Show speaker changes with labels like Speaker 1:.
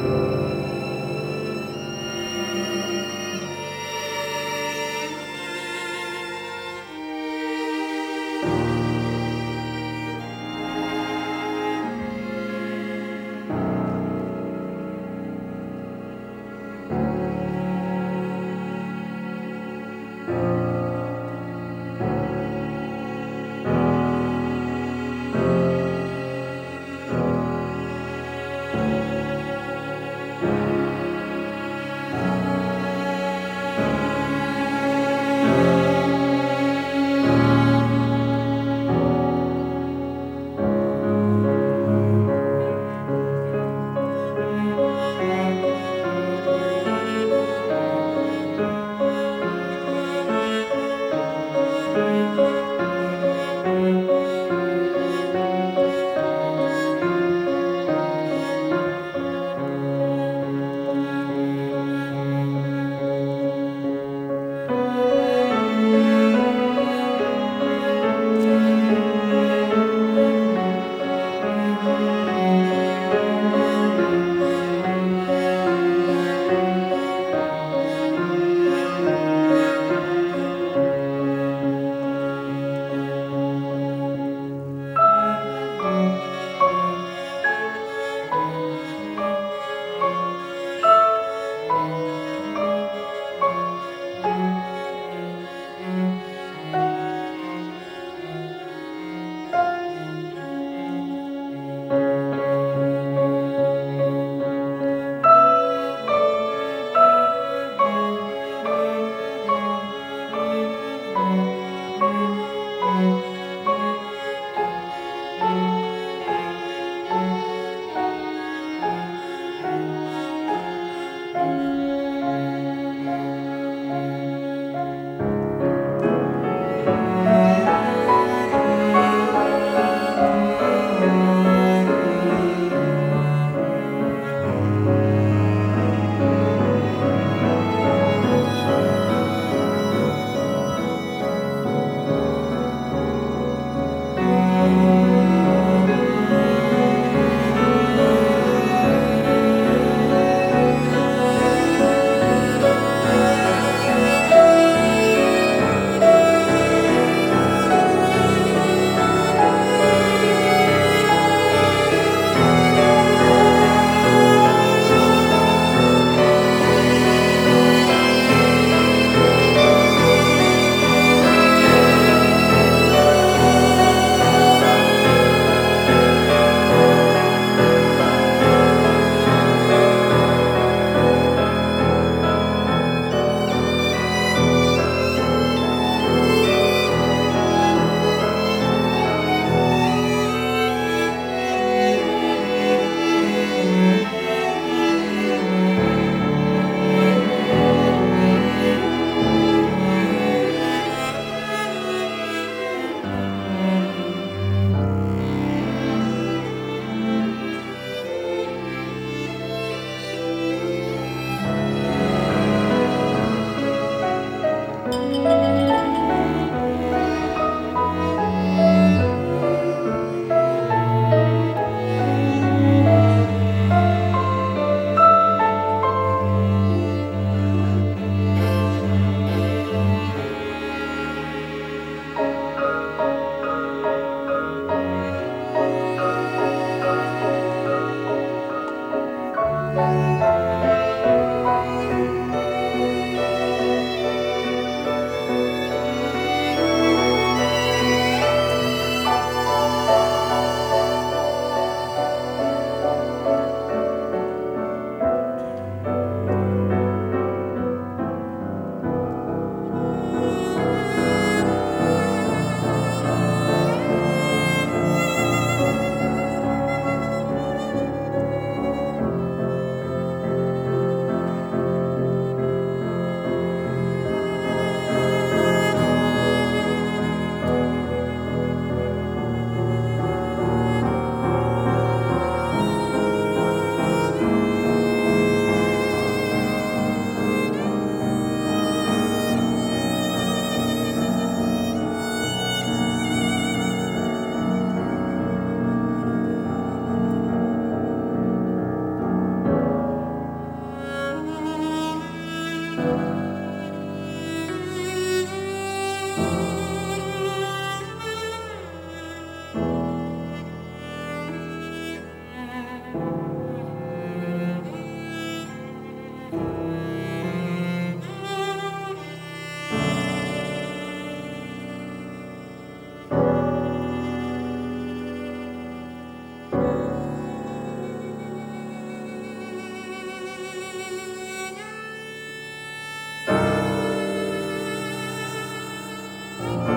Speaker 1: Thank you. Thank you. Bye.